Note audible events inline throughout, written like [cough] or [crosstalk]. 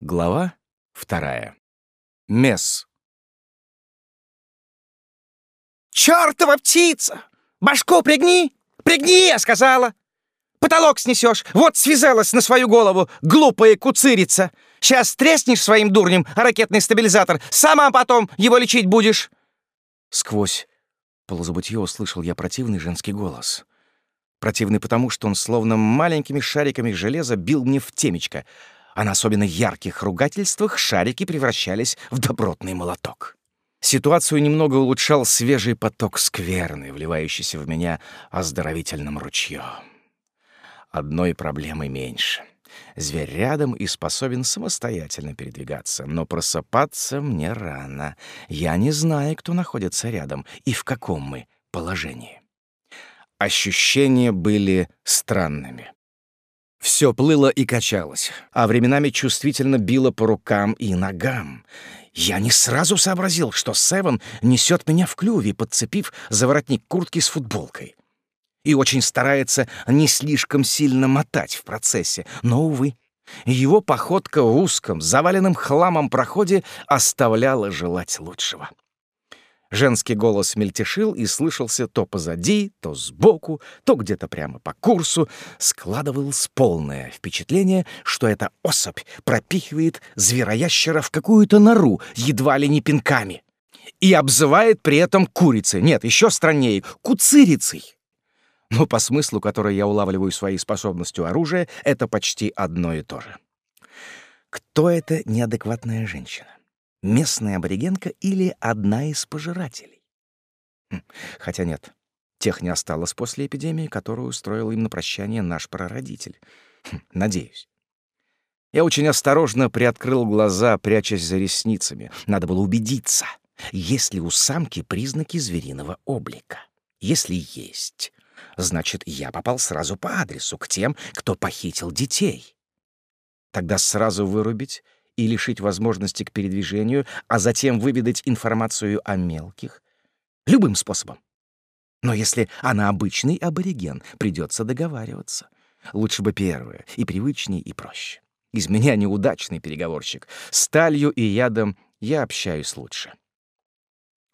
Глава вторая. Месс. «Чёртова птица! Башку пригни! Пригни, я сказала! Потолок снесешь! Вот связалась на свою голову, глупая куцирица! Сейчас треснешь своим дурнем ракетный стабилизатор, сама потом его лечить будешь!» Сквозь полузабытье услышал я противный женский голос. Противный потому, что он словно маленькими шариками железа бил мне в темечко — а на особенно ярких ругательствах шарики превращались в добротный молоток. Ситуацию немного улучшал свежий поток скверны, вливающийся в меня оздоровительным ручьем. Одной проблемы меньше. Зверь рядом и способен самостоятельно передвигаться, но просыпаться мне рано. Я не знаю, кто находится рядом и в каком мы положении. Ощущения были странными. Все плыло и качалось, а временами чувствительно било по рукам и ногам. Я не сразу сообразил, что Севен несет меня в клюве, подцепив за воротник куртки с футболкой. И очень старается не слишком сильно мотать в процессе, но, увы, его походка в узком, заваленном хламом проходе оставляла желать лучшего. Женский голос мельтешил и слышался то позади, то сбоку, то где-то прямо по курсу. Складывалось полное впечатление, что эта особь пропихивает звероящера в какую-то нору, едва ли не пинками. И обзывает при этом курицей. Нет, еще страннее, куцирицей. Но по смыслу, который я улавливаю своей способностью оружия, это почти одно и то же. Кто эта неадекватная женщина? Местная аборигенка или одна из пожирателей. Хм, хотя нет, тех не осталось после эпидемии, которую устроил им на прощание наш прародитель. Хм, надеюсь. Я очень осторожно приоткрыл глаза, прячась за ресницами. Надо было убедиться, есть ли у самки признаки звериного облика. Если есть, значит, я попал сразу по адресу к тем, кто похитил детей. Тогда сразу вырубить и лишить возможности к передвижению, а затем выведать информацию о мелких? Любым способом. Но если она обычный абориген, придется договариваться. Лучше бы первое, и привычнее, и проще. Из меня неудачный переговорщик. Сталью и ядом я общаюсь лучше.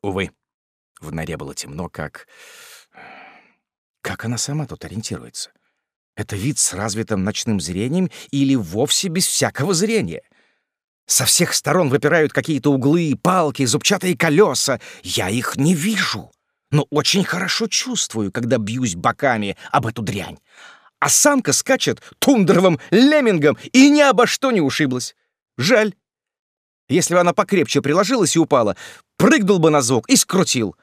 Увы, в норе было темно, как... Как она сама тут ориентируется? Это вид с развитым ночным зрением или вовсе без всякого зрения? Со всех сторон выпирают какие-то углы, палки, зубчатые колеса. Я их не вижу, но очень хорошо чувствую, когда бьюсь боками об эту дрянь. А самка скачет тундровым леммингом и ни обо что не ушиблась. Жаль. Если бы она покрепче приложилась и упала, прыгнул бы на звук и скрутил.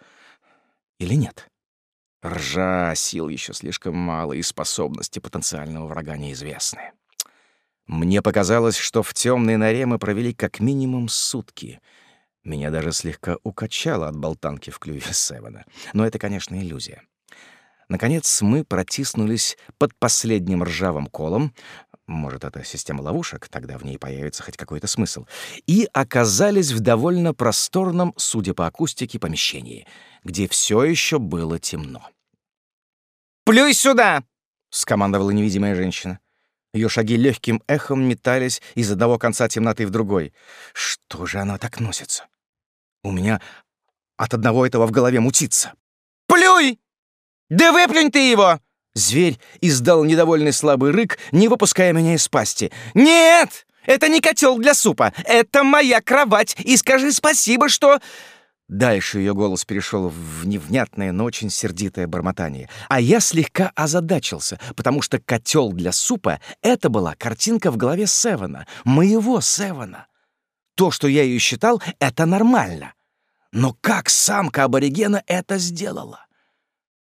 Или нет? Ржа, сил еще слишком мало, и способности потенциального врага неизвестны. Мне показалось, что в темной норе мы провели как минимум сутки. Меня даже слегка укачало от болтанки в клюве [laughs] Севена. Но это, конечно, иллюзия. Наконец мы протиснулись под последним ржавым колом, может, это система ловушек, тогда в ней появится хоть какой-то смысл, и оказались в довольно просторном, судя по акустике, помещении, где все еще было темно. «Плюй сюда!» — скомандовала невидимая женщина. Ее шаги легким эхом метались из одного конца темноты в другой. Что же она так носится? У меня от одного этого в голове мутится. «Плюй! Да выплюнь ты его!» Зверь издал недовольный слабый рык, не выпуская меня из пасти. «Нет! Это не котел для супа! Это моя кровать! И скажи спасибо, что...» Дальше ее голос перешел в невнятное, но очень сердитое бормотание. А я слегка озадачился, потому что котел для супа — это была картинка в голове Севена, моего Севена. То, что я ее считал, — это нормально. Но как самка аборигена это сделала?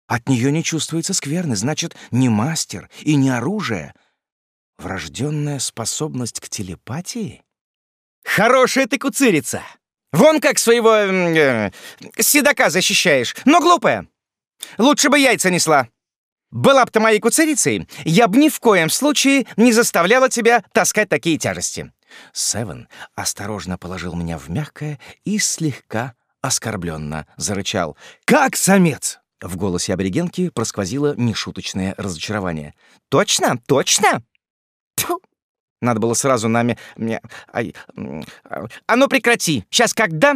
От нее не чувствуется скверны, значит, не мастер и не оружие. Врожденная способность к телепатии? «Хорошая ты куцирица!» Вон как своего э, седока защищаешь, но глупая. Лучше бы яйца несла. Была б ты моей куцерицей, я бы ни в коем случае не заставляла тебя таскать такие тяжести». Севен осторожно положил меня в мягкое и слегка оскорбленно зарычал. «Как самец!» В голосе аборигенки просквозило нешуточное разочарование. «Точно? Точно?» Тьфу. Надо было сразу нами... Ай... А ну прекрати! Сейчас когда?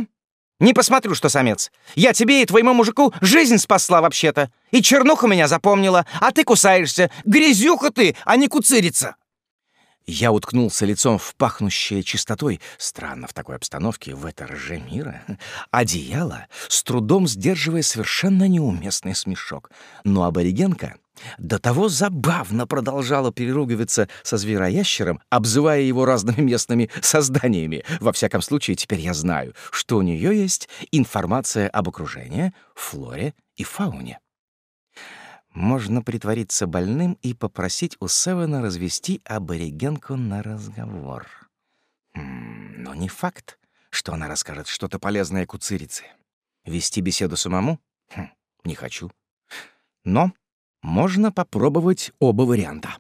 Не посмотрю, что самец. Я тебе и твоему мужику жизнь спасла вообще-то. И чернуха меня запомнила, а ты кусаешься. Грязюха ты, а не куцырица. Я уткнулся лицом в пахнущее чистотой, странно в такой обстановке, в это рже мира, одеяло, с трудом сдерживая совершенно неуместный смешок. Но аборигенка до того забавно продолжала переругиваться со звероящером, обзывая его разными местными созданиями. Во всяком случае, теперь я знаю, что у нее есть информация об окружении, флоре и фауне. Можно притвориться больным и попросить у Севена развести аборигенку на разговор. Хм, но не факт, что она расскажет что-то полезное куцирице. Вести беседу самому? Хм, не хочу. Но можно попробовать оба варианта.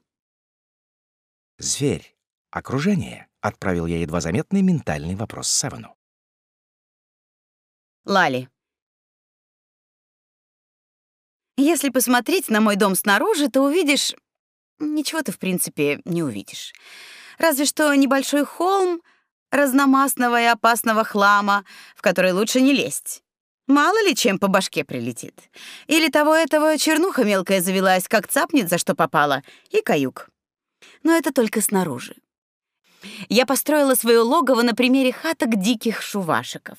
«Зверь. Окружение», — отправил я едва заметный ментальный вопрос Севену. Лали. Если посмотреть на мой дом снаружи, то увидишь... Ничего ты, в принципе, не увидишь. Разве что небольшой холм разномастного и опасного хлама, в который лучше не лезть. Мало ли чем по башке прилетит. Или того этого чернуха мелкая завелась, как цапнет, за что попала, и каюк. Но это только снаружи. Я построила свое логово на примере хаток диких шувашиков.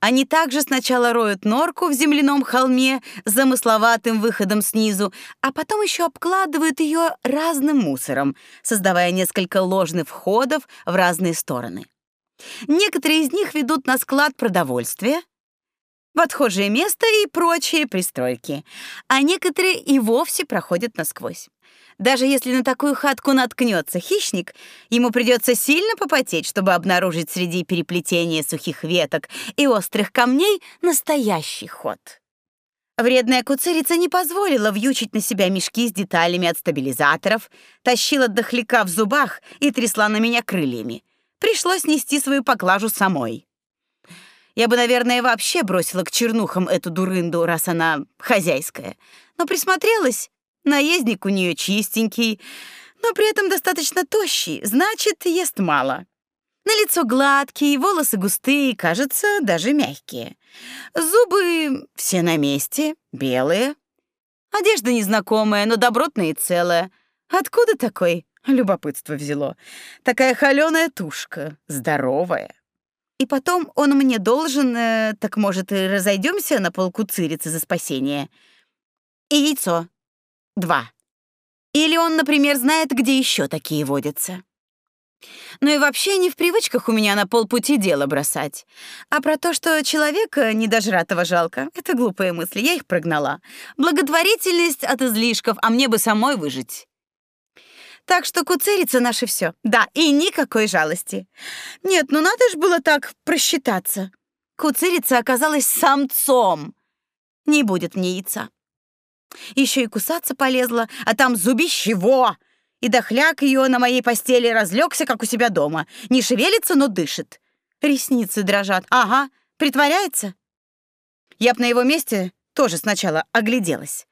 Они также сначала роют норку в земляном холме с замысловатым выходом снизу, а потом еще обкладывают ее разным мусором, создавая несколько ложных входов в разные стороны. Некоторые из них ведут на склад продовольствия, в отхожее место и прочие пристройки, а некоторые и вовсе проходят насквозь. Даже если на такую хатку наткнется хищник, ему придется сильно попотеть, чтобы обнаружить среди переплетения сухих веток и острых камней настоящий ход. Вредная куцерица не позволила вьючить на себя мешки с деталями от стабилизаторов, тащила дохляка в зубах и трясла на меня крыльями. Пришлось нести свою поклажу самой. Я бы, наверное, вообще бросила к чернухам эту дурынду, раз она хозяйская. Но присмотрелась, Наездник у нее чистенький, но при этом достаточно тощий, значит, ест мало. На лицо гладкий, волосы густые, кажется, даже мягкие. Зубы все на месте, белые. Одежда незнакомая, но добротная и целая. Откуда такой? Любопытство взяло. Такая холёная тушка, здоровая. И потом он мне должен, э, так может, и разойдемся на полку цирицы за спасение. И яйцо. Два. Или он, например, знает, где еще такие водятся. Ну и вообще не в привычках у меня на полпути дело бросать. А про то, что человека недожратого жалко, это глупые мысли, я их прогнала. Благотворительность от излишков, а мне бы самой выжить. Так что куцерица наше все. Да, и никакой жалости. Нет, ну надо же было так просчитаться. Куцерица оказалась самцом. Не будет мне яйца. Еще и кусаться полезла, а там зубище во! И дохляк ее на моей постели разлегся, как у себя дома. Не шевелится, но дышит. Ресницы дрожат. Ага, притворяется. Я б на его месте тоже сначала огляделась.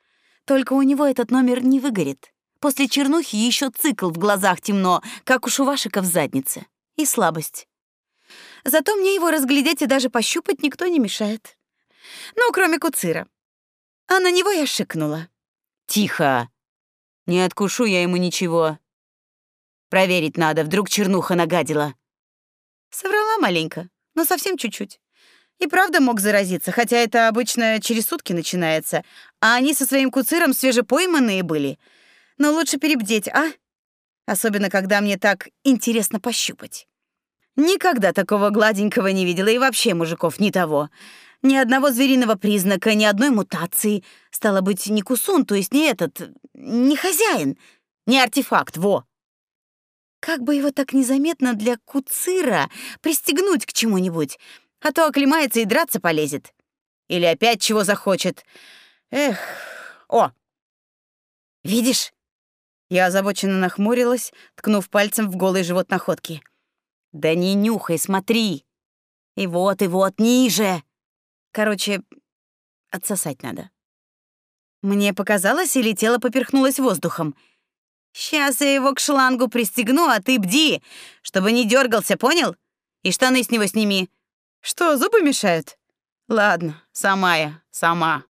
Только у него этот номер не выгорит. После чернухи еще цикл в глазах темно, как у шувашика в заднице. И слабость. Зато мне его разглядеть и даже пощупать никто не мешает. Ну, кроме Куцира. А на него я шикнула. «Тихо! Не откушу я ему ничего. Проверить надо, вдруг чернуха нагадила». Соврала маленько, но совсем чуть-чуть. И правда мог заразиться, хотя это обычно через сутки начинается, а они со своим куциром свежепойманные были. Но лучше перебдеть, а? Особенно, когда мне так интересно пощупать. Никогда такого гладенького не видела и вообще мужиков не того. Ни одного звериного признака, ни одной мутации. Стало быть, не кусун, то есть не этот, не хозяин, не артефакт, во. Как бы его так незаметно для куцира пристегнуть к чему-нибудь, а то оклемается и драться полезет. Или опять чего захочет. Эх, о! Видишь? Я озабоченно нахмурилась, ткнув пальцем в голый живот находки. Да не нюхай, смотри. И вот, и вот, ниже. Короче, отсосать надо. Мне показалось, или тело поперхнулось воздухом. Сейчас я его к шлангу пристегну, а ты бди, чтобы не дергался, понял? И штаны с него сними. Что, зубы мешают? Ладно, сама я, сама.